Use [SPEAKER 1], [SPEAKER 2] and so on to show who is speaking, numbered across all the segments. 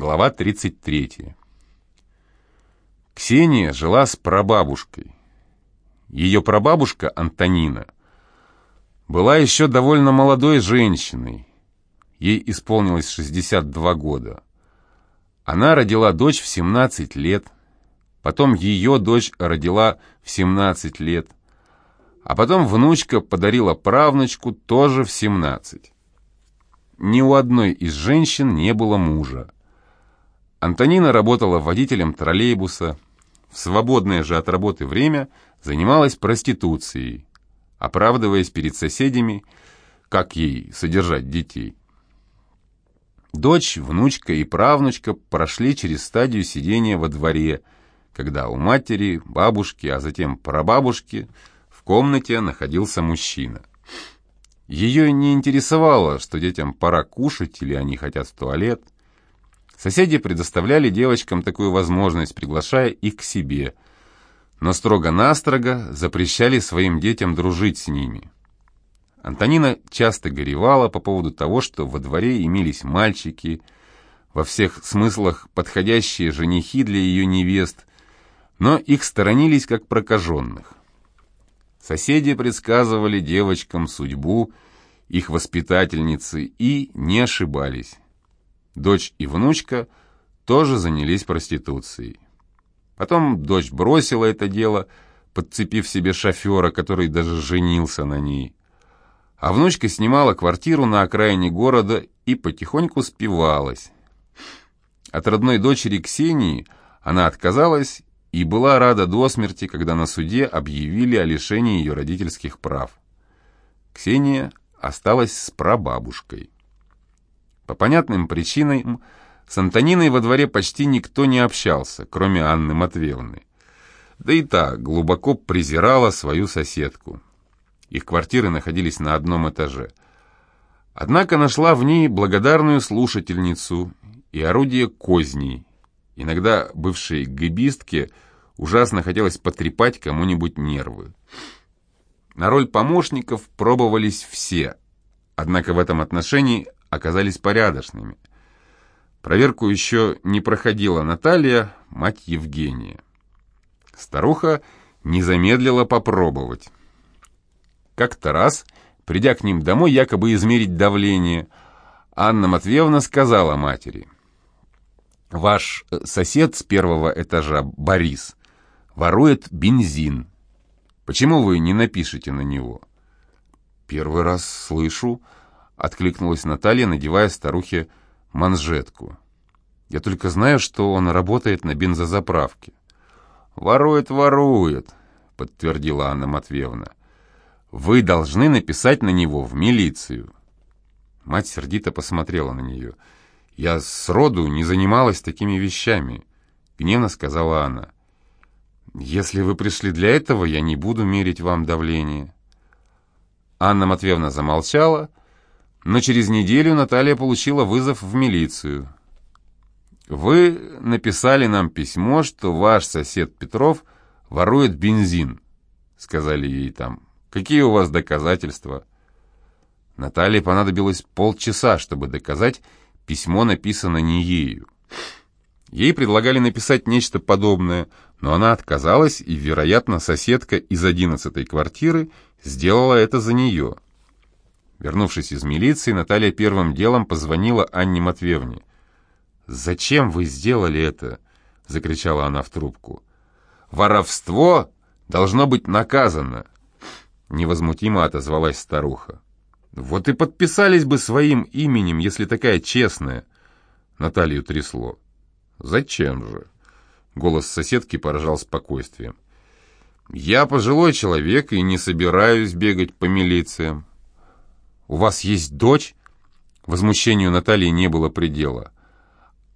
[SPEAKER 1] Глава 33. Ксения жила с прабабушкой. Ее прабабушка Антонина была еще довольно молодой женщиной. Ей исполнилось 62 года. Она родила дочь в 17 лет, потом ее дочь родила в 17 лет, а потом внучка подарила правнучку тоже в 17. Ни у одной из женщин не было мужа. Антонина работала водителем троллейбуса, в свободное же от работы время занималась проституцией, оправдываясь перед соседями, как ей содержать детей. Дочь, внучка и правнучка прошли через стадию сидения во дворе, когда у матери, бабушки, а затем прабабушки в комнате находился мужчина. Ее не интересовало, что детям пора кушать или они хотят в туалет – Соседи предоставляли девочкам такую возможность, приглашая их к себе, но строго-настрого запрещали своим детям дружить с ними. Антонина часто горевала по поводу того, что во дворе имелись мальчики, во всех смыслах подходящие женихи для ее невест, но их сторонились как прокаженных. Соседи предсказывали девочкам судьбу их воспитательницы и не ошибались. Дочь и внучка тоже занялись проституцией. Потом дочь бросила это дело, подцепив себе шофера, который даже женился на ней. А внучка снимала квартиру на окраине города и потихоньку спивалась. От родной дочери Ксении она отказалась и была рада до смерти, когда на суде объявили о лишении ее родительских прав. Ксения осталась с прабабушкой. По понятным причинам с Антониной во дворе почти никто не общался, кроме Анны Матвеевны. Да и та глубоко презирала свою соседку. Их квартиры находились на одном этаже. Однако нашла в ней благодарную слушательницу и орудие козней. Иногда бывшей гибистке ужасно хотелось потрепать кому-нибудь нервы. На роль помощников пробовались все, однако в этом отношении оказались порядочными. Проверку еще не проходила Наталья, мать Евгения. Старуха не замедлила попробовать. Как-то раз, придя к ним домой якобы измерить давление, Анна Матвеевна сказала матери, «Ваш э, сосед с первого этажа, Борис, ворует бензин. Почему вы не напишете на него?» «Первый раз слышу», Откликнулась Наталья, надевая старухе манжетку. «Я только знаю, что он работает на бензозаправке». «Ворует, ворует», — подтвердила Анна Матвеевна. «Вы должны написать на него в милицию». Мать сердито посмотрела на нее. «Я сроду не занималась такими вещами», — гневно сказала она. «Если вы пришли для этого, я не буду мерить вам давление». Анна Матвеевна замолчала, — но через неделю Наталья получила вызов в милицию. «Вы написали нам письмо, что ваш сосед Петров ворует бензин», — сказали ей там. «Какие у вас доказательства?» Наталье понадобилось полчаса, чтобы доказать, письмо написано не ею. Ей предлагали написать нечто подобное, но она отказалась, и, вероятно, соседка из одиннадцатой квартиры сделала это за нее. Вернувшись из милиции, Наталья первым делом позвонила Анне Матвеевне. «Зачем вы сделали это?» — закричала она в трубку. «Воровство должно быть наказано!» Невозмутимо отозвалась старуха. «Вот и подписались бы своим именем, если такая честная!» Наталью трясло. «Зачем же?» Голос соседки поражал спокойствием. «Я пожилой человек и не собираюсь бегать по милициям. «У вас есть дочь?» Возмущению Натальи не было предела.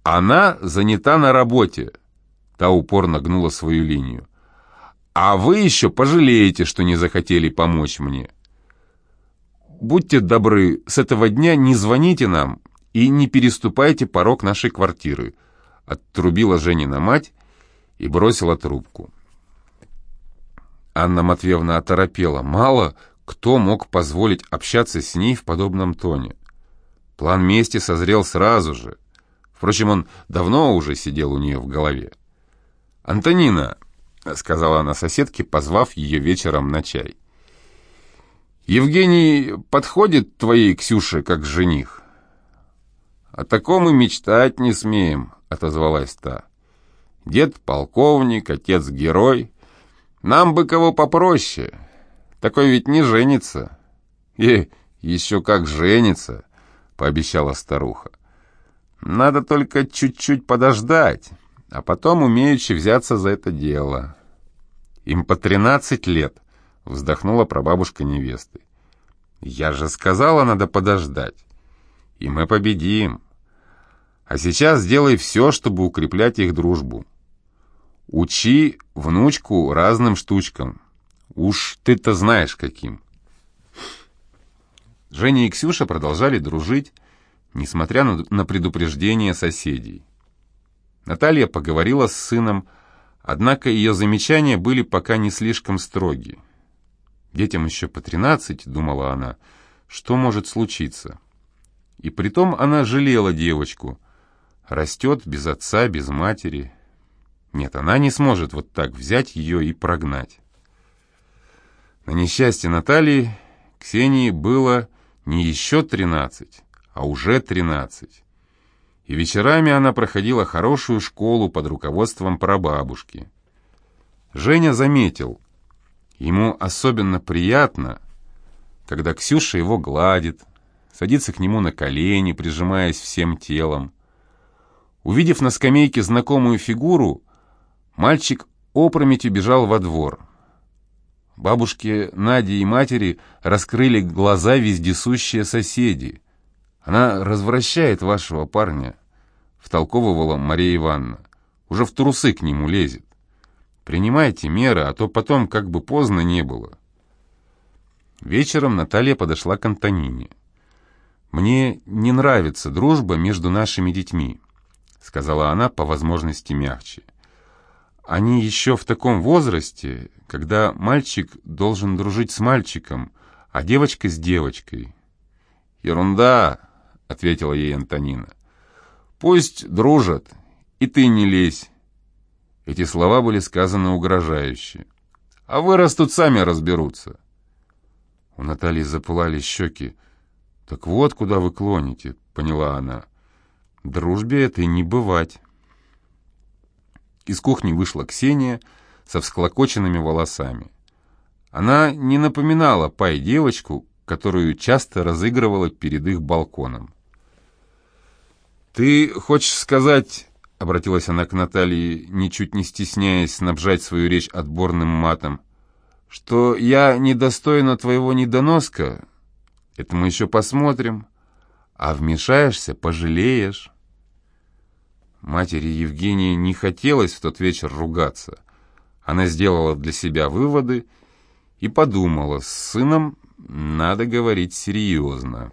[SPEAKER 1] «Она занята на работе», — та упорно гнула свою линию. «А вы еще пожалеете, что не захотели помочь мне. Будьте добры, с этого дня не звоните нам и не переступайте порог нашей квартиры», — оттрубила Женина мать и бросила трубку. Анна Матвеевна оторопела. «Мало, кто мог позволить общаться с ней в подобном тоне? План мести созрел сразу же. Впрочем, он давно уже сидел у нее в голове. «Антонина», — сказала она соседке, позвав ее вечером на чай. «Евгений подходит твоей Ксюше как жених?» «О таком и мечтать не смеем», — отозвалась та. «Дед полковник, отец герой. Нам бы кого попроще. Такой ведь не женится». «И еще как женится», — пообещала старуха. «Надо только чуть-чуть подождать, а потом умеючи взяться за это дело». «Им по тринадцать лет», — вздохнула прабабушка невесты. «Я же сказала, надо подождать. И мы победим. А сейчас сделай все, чтобы укреплять их дружбу. Учи внучку разным штучкам. Уж ты-то знаешь, каким». Женя и Ксюша продолжали дружить, несмотря на предупреждение соседей. Наталья поговорила с сыном, однако ее замечания были пока не слишком строги. Детям еще по тринадцать, думала она, что может случиться. И притом она жалела девочку. Растет без отца, без матери. Нет, она не сможет вот так взять ее и прогнать. На несчастье Натальи Ксении было не еще тринадцать, а уже тринадцать. И вечерами она проходила хорошую школу под руководством прабабушки. Женя заметил, ему особенно приятно, когда Ксюша его гладит, садится к нему на колени, прижимаясь всем телом. Увидев на скамейке знакомую фигуру, мальчик опрометью бежал во двор. Бабушке Наде и матери раскрыли глаза вездесущие соседи. «Она развращает вашего парня», — втолковывала Мария Ивановна. «Уже в трусы к нему лезет. Принимайте меры, а то потом как бы поздно не было». Вечером Наталья подошла к Антонине. «Мне не нравится дружба между нашими детьми», — сказала она по возможности мягче. Они еще в таком возрасте, когда мальчик должен дружить с мальчиком, а девочка с девочкой. «Ерунда», — ответила ей Антонина. «Пусть дружат, и ты не лезь». Эти слова были сказаны угрожающе. «А вырастут, сами разберутся». У Натальи запылали щеки. «Так вот, куда вы клоните», — поняла она. «Дружбе этой не бывать». Из кухни вышла Ксения со всклокоченными волосами. Она не напоминала Пай девочку, которую часто разыгрывала перед их балконом. «Ты хочешь сказать...» — обратилась она к Наталье, ничуть не стесняясь снабжать свою речь отборным матом, «что я недостойна твоего недоноска? Это мы еще посмотрим. А вмешаешься — пожалеешь». Матери Евгении не хотелось в тот вечер ругаться. Она сделала для себя выводы и подумала, с сыном надо говорить серьезно.